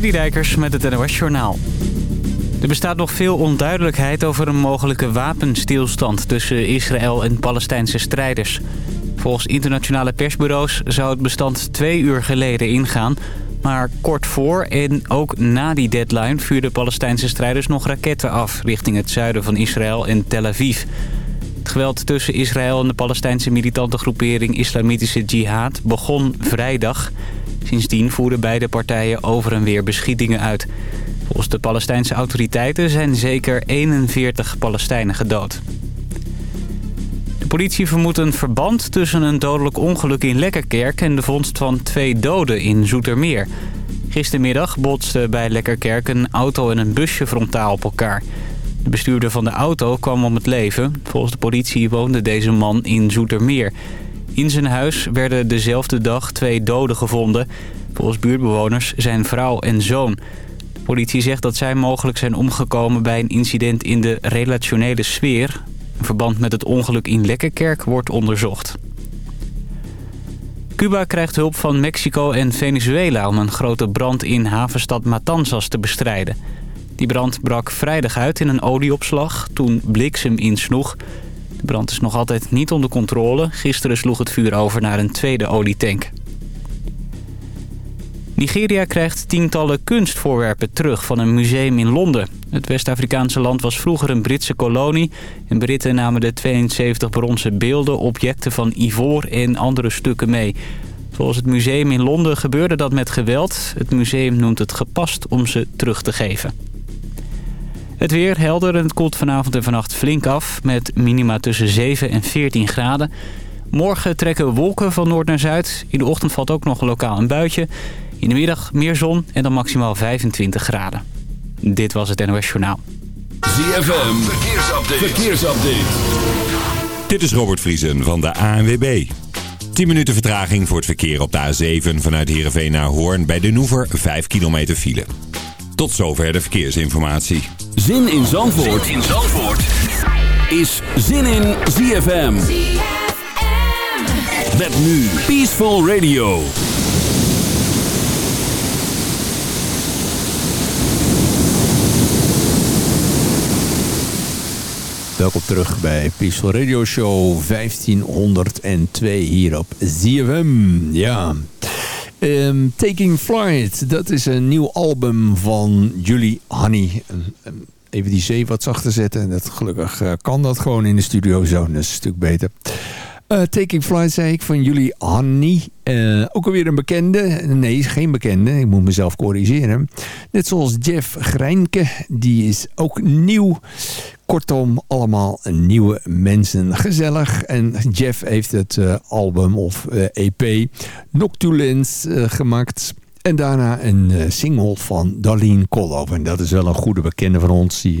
Dijkers met het NOS Journaal. Er bestaat nog veel onduidelijkheid over een mogelijke wapenstilstand tussen Israël en Palestijnse strijders. Volgens internationale persbureaus zou het bestand twee uur geleden ingaan. Maar kort voor en ook na die deadline vuurden Palestijnse strijders nog raketten af... richting het zuiden van Israël en Tel Aviv. Het geweld tussen Israël en de Palestijnse militante groepering Islamitische Jihad begon vrijdag. Sindsdien voerden beide partijen over en weer beschietingen uit. Volgens de Palestijnse autoriteiten zijn zeker 41 Palestijnen gedood. De politie vermoedt een verband tussen een dodelijk ongeluk in Lekkerkerk... en de vondst van twee doden in Zoetermeer. Gistermiddag botsten bij Lekkerkerk een auto en een busje frontaal op elkaar. De bestuurder van de auto kwam om het leven. Volgens de politie woonde deze man in Zoetermeer. In zijn huis werden dezelfde dag twee doden gevonden. Volgens buurtbewoners zijn vrouw en zoon. Politie zegt dat zij mogelijk zijn omgekomen bij een incident in de relationele sfeer. Een verband met het ongeluk in Lekkerkerk wordt onderzocht. Cuba krijgt hulp van Mexico en Venezuela om een grote brand in havenstad Matanzas te bestrijden. Die brand brak vrijdag uit in een olieopslag toen bliksem insloeg. De brand is nog altijd niet onder controle. Gisteren sloeg het vuur over naar een tweede olietank. Nigeria krijgt tientallen kunstvoorwerpen terug van een museum in Londen. Het West-Afrikaanse land was vroeger een Britse kolonie... en Britten namen de 72 bronzen beelden, objecten van ivoor en andere stukken mee. Volgens het museum in Londen gebeurde dat met geweld. Het museum noemt het gepast om ze terug te geven. Het weer helder en het koelt vanavond en vannacht flink af... met minima tussen 7 en 14 graden. Morgen trekken wolken van noord naar zuid. In de ochtend valt ook nog lokaal een buitje. In de middag meer zon en dan maximaal 25 graden. Dit was het NOS Journaal. ZFM, verkeersupdate. verkeersupdate. Dit is Robert Vriesen van de ANWB. 10 minuten vertraging voor het verkeer op de A7 vanuit Heerenveen naar Hoorn... bij de Noever 5 kilometer file. Tot zover de verkeersinformatie. Zin in Zandvoort, zin in Zandvoort. is Zin in ZFM. ZFM. Met nu Peaceful Radio. Welkom terug bij Peaceful Radio Show 1502 hier op ZFM. Ja, um, Taking Flight, dat is een nieuw album van Julie Honey. Even die zee wat zachter zetten. Dat, gelukkig uh, kan dat gewoon in de studio zo, dat is een stuk beter. Uh, Taking Flight zei ik van jullie Honey. Uh, ook alweer een bekende. Nee, geen bekende. Ik moet mezelf corrigeren. Net zoals Jeff Grijnke. Die is ook nieuw. Kortom, allemaal nieuwe mensen. Gezellig. En Jeff heeft het uh, album of EP Noctulence gemaakt. En daarna een single van Darlene Kollover. En dat is wel een goede bekende van ons. Die...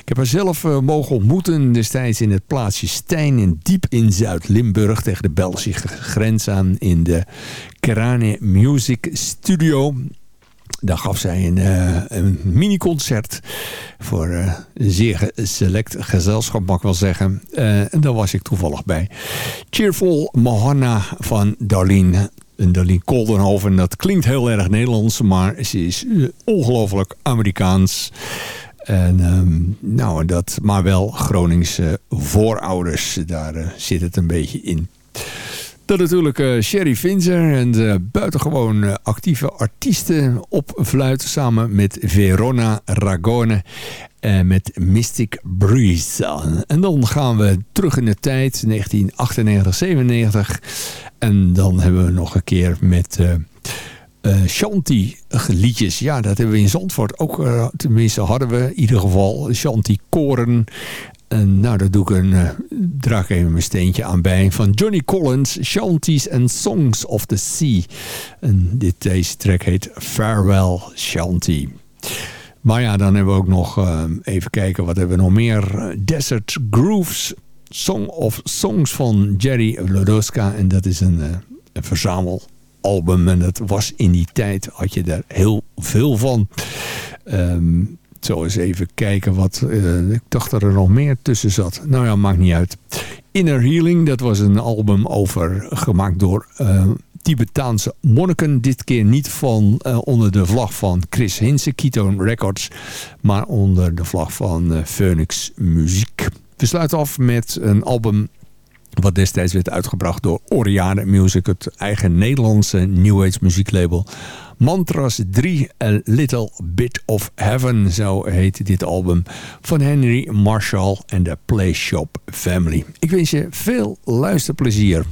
Ik heb haar zelf mogen ontmoeten destijds in het plaatsje Stijn... In, diep in Zuid-Limburg tegen de Belgische grens aan... in de Kerane Music Studio. Daar gaf zij een, uh, een mini-concert voor een zeer select gezelschap, mag ik wel zeggen. en daar was ik toevallig bij. Cheerful Mohana van Darlene een Darlene Koldenhoven. Dat klinkt heel erg Nederlands, maar ze is eh, ongelooflijk Amerikaans. En um, nou, dat, maar wel Groningse voorouders. Daar zit het een beetje in. Dan natuurlijk uh, Sherry Finzer en uh, buitengewoon uh, actieve artiesten op fluit samen met Verona Ragone en met Mystic Breeze. En dan gaan we terug in de tijd, 1998, 97. En dan hebben we nog een keer met Shanti liedjes. Ja, dat hebben we in Zandvoort ook, tenminste hadden we in ieder geval Shanti koren. En nou, daar doe ik een, uh, draag even mijn steentje aan bij. Van Johnny Collins, Shanties and Songs of the Sea. En dit, deze track heet Farewell Shanty. Maar ja, dan hebben we ook nog, uh, even kijken, wat hebben we nog meer? Desert Grooves, Song of Songs van Jerry Lodoska. En dat is een, een verzamelalbum. En dat was in die tijd, had je daar heel veel van. Um, zo eens even kijken wat... Uh, ik dacht dat er nog meer tussen zat. Nou ja, maakt niet uit. Inner Healing, dat was een album over, gemaakt door uh, Tibetaanse monniken. Dit keer niet van, uh, onder de vlag van Chris Hinse, Ketone Records. Maar onder de vlag van Phoenix Muziek. We sluiten af met een album wat destijds werd uitgebracht door Oriane Music. Het eigen Nederlandse New Age muzieklabel. Mantras 3, A Little Bit of Heaven, zo heet dit album van Henry Marshall en de Play Shop Family. Ik wens je veel luisterplezier.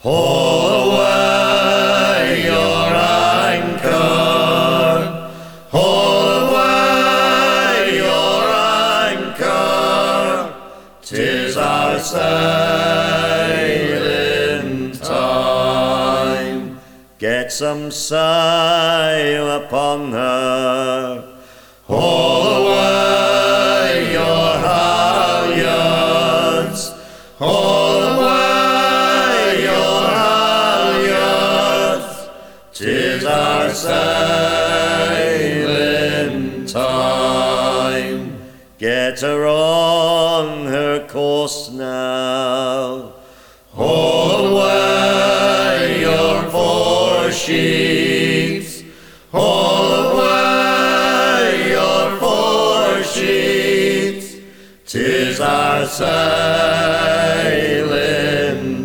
Haul away your anchor, haul away your anchor, tis our sailing time. Get some sail upon her. sheaves. Haul away your four sheets. Tis our sailing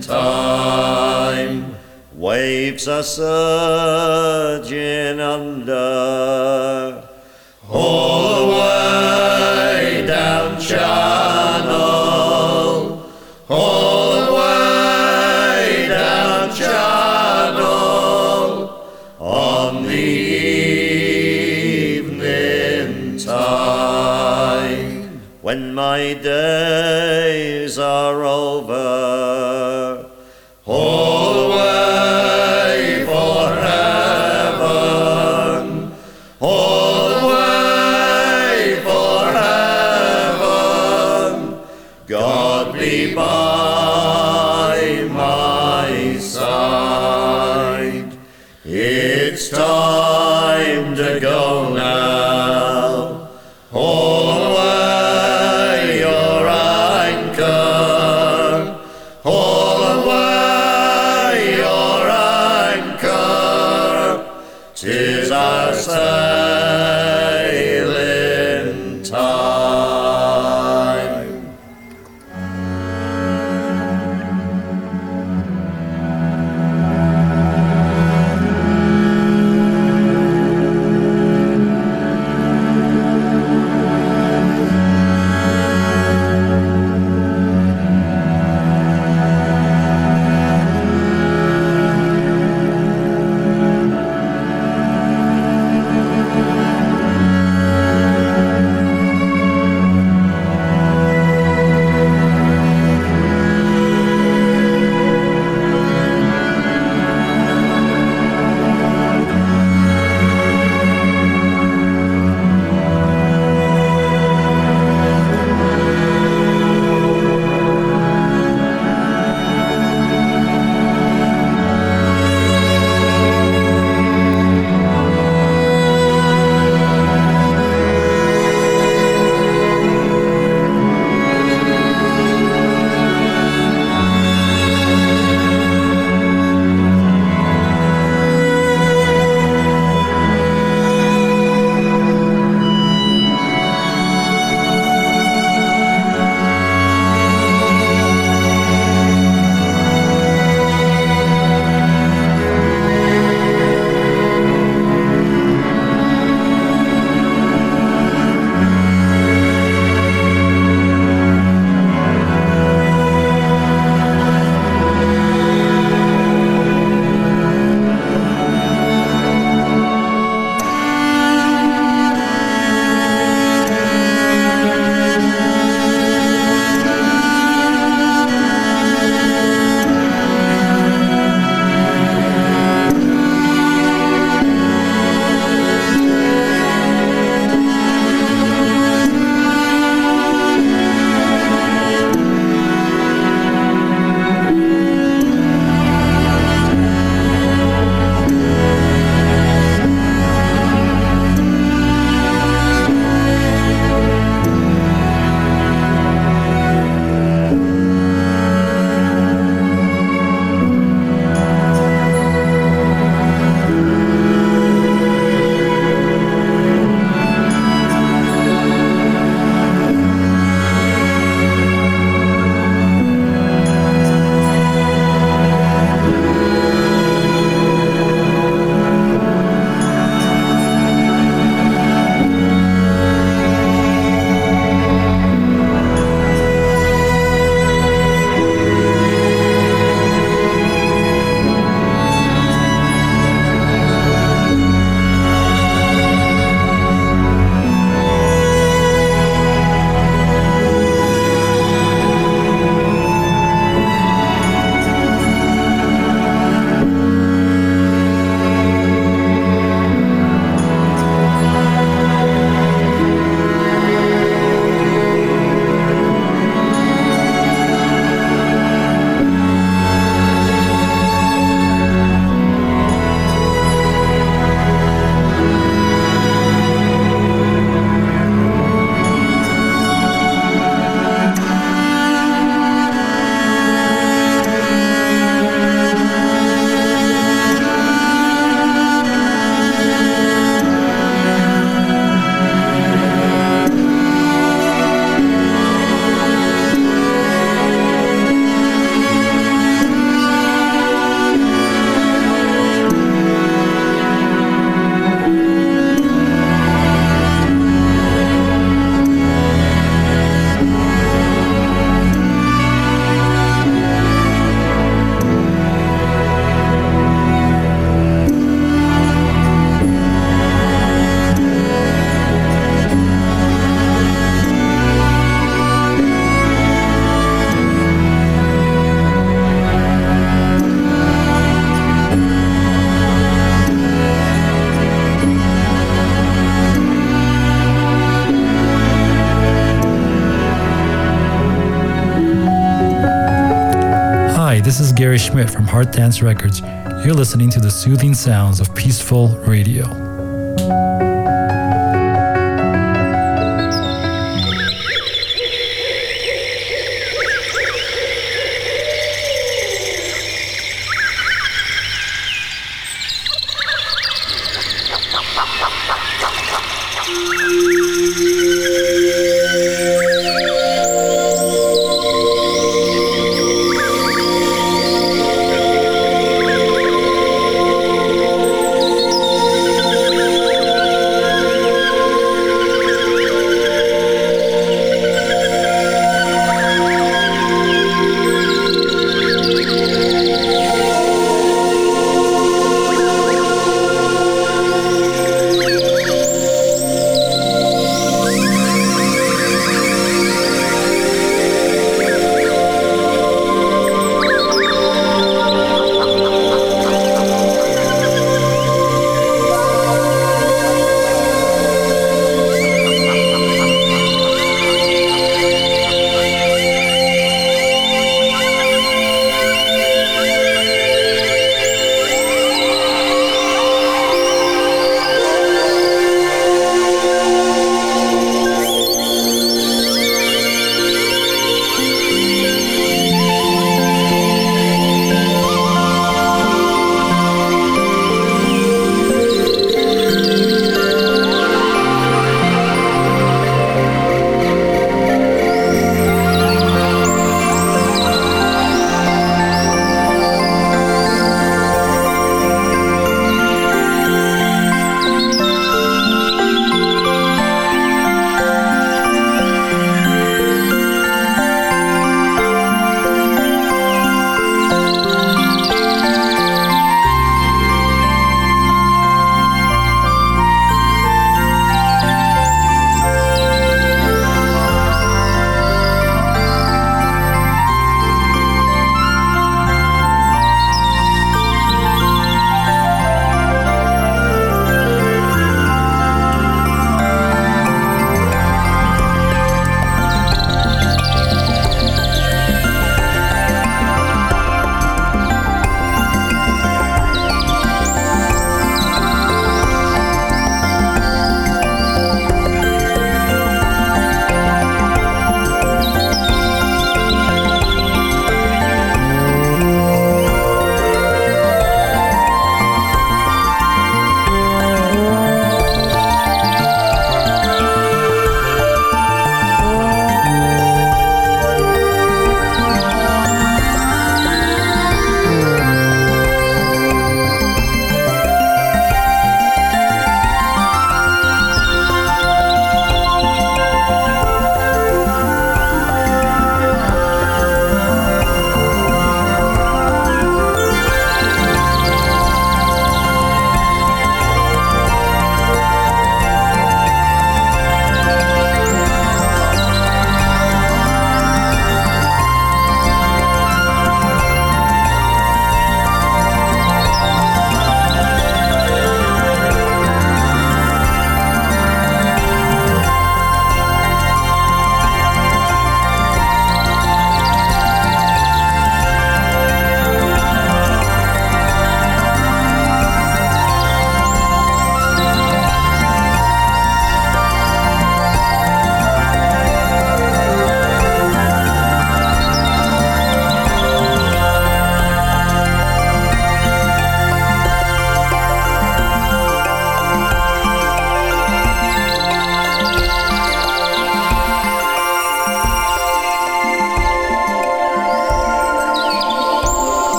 time. Waves are surging on Heart Dance Records. You're listening to the soothing sounds of peaceful radio.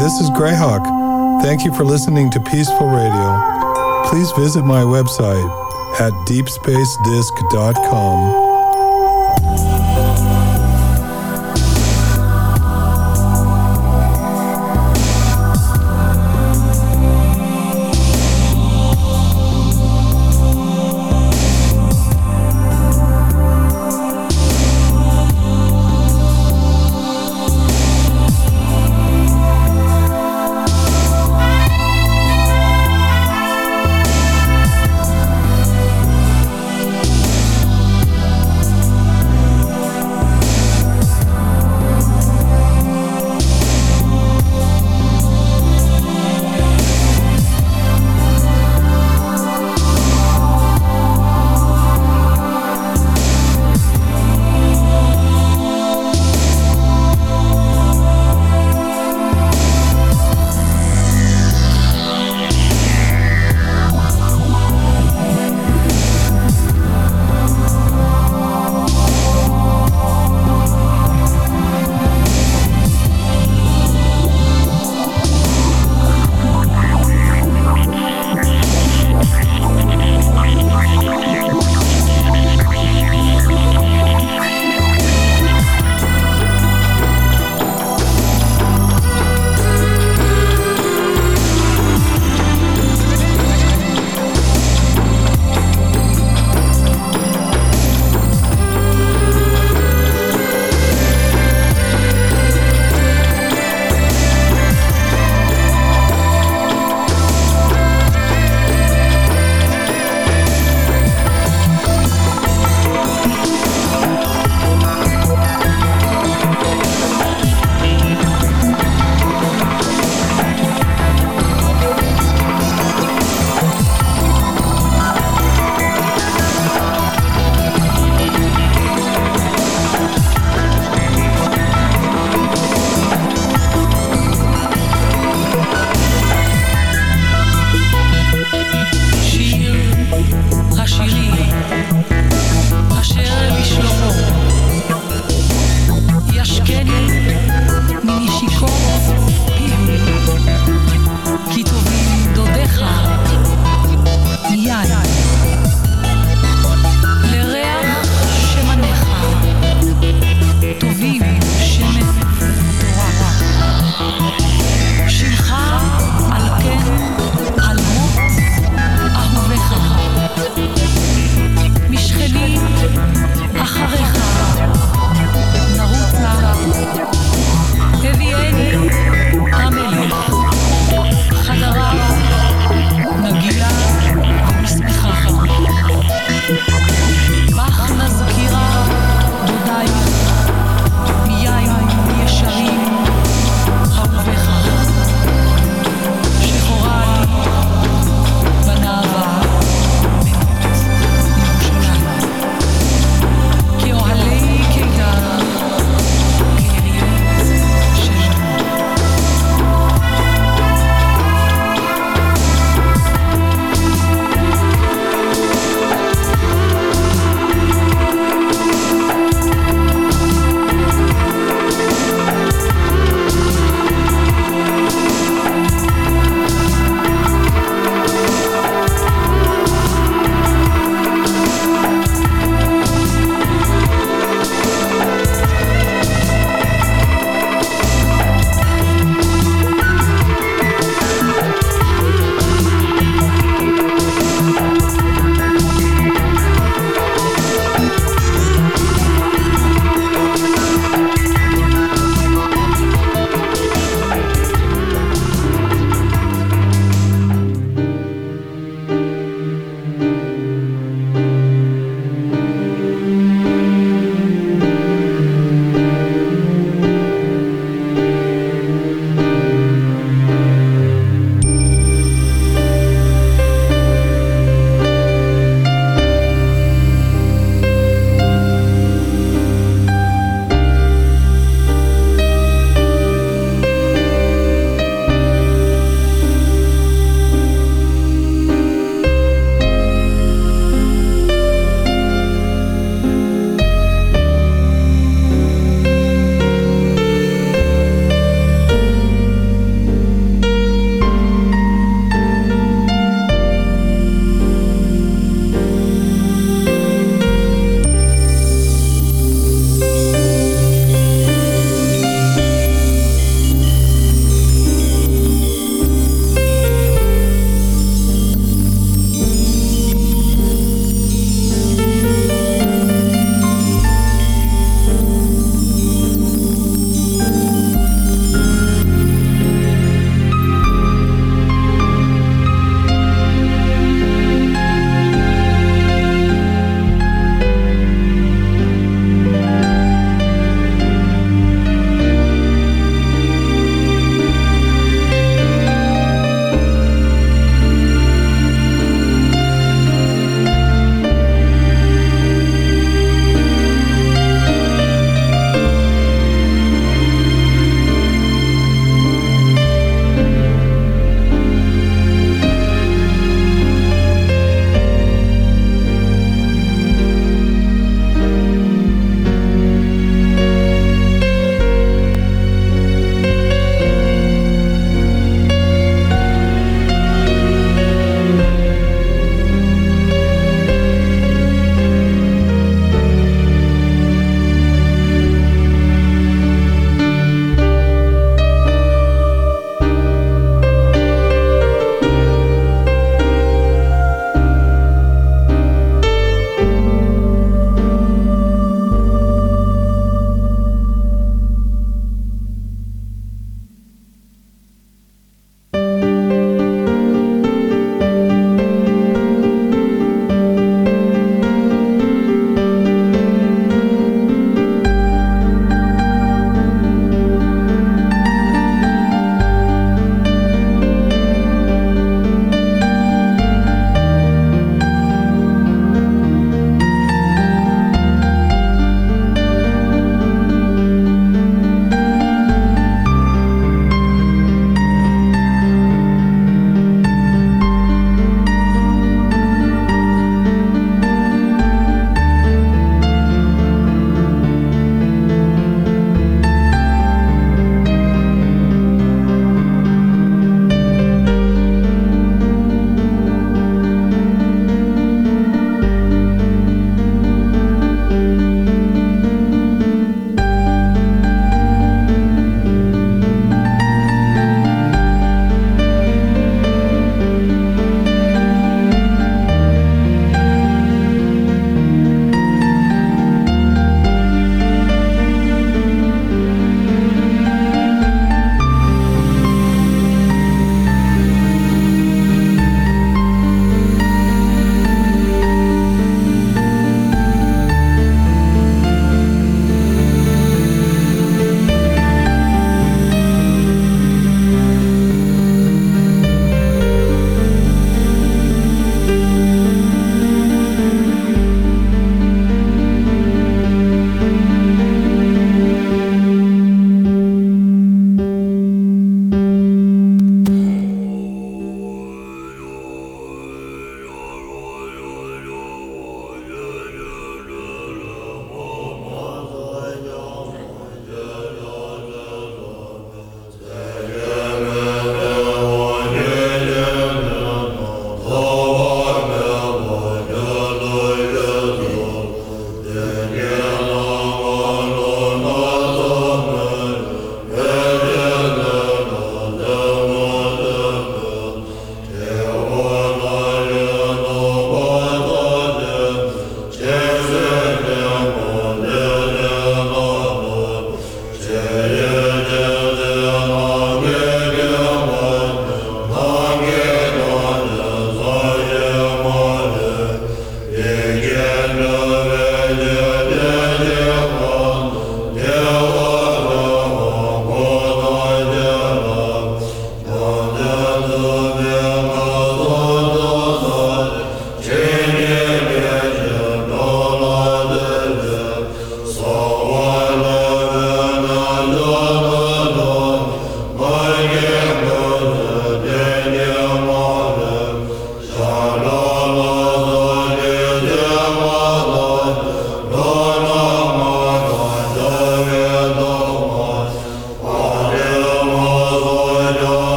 This is Greyhawk. Thank you for listening to Peaceful Radio. Please visit my website at deepspacedisc.com.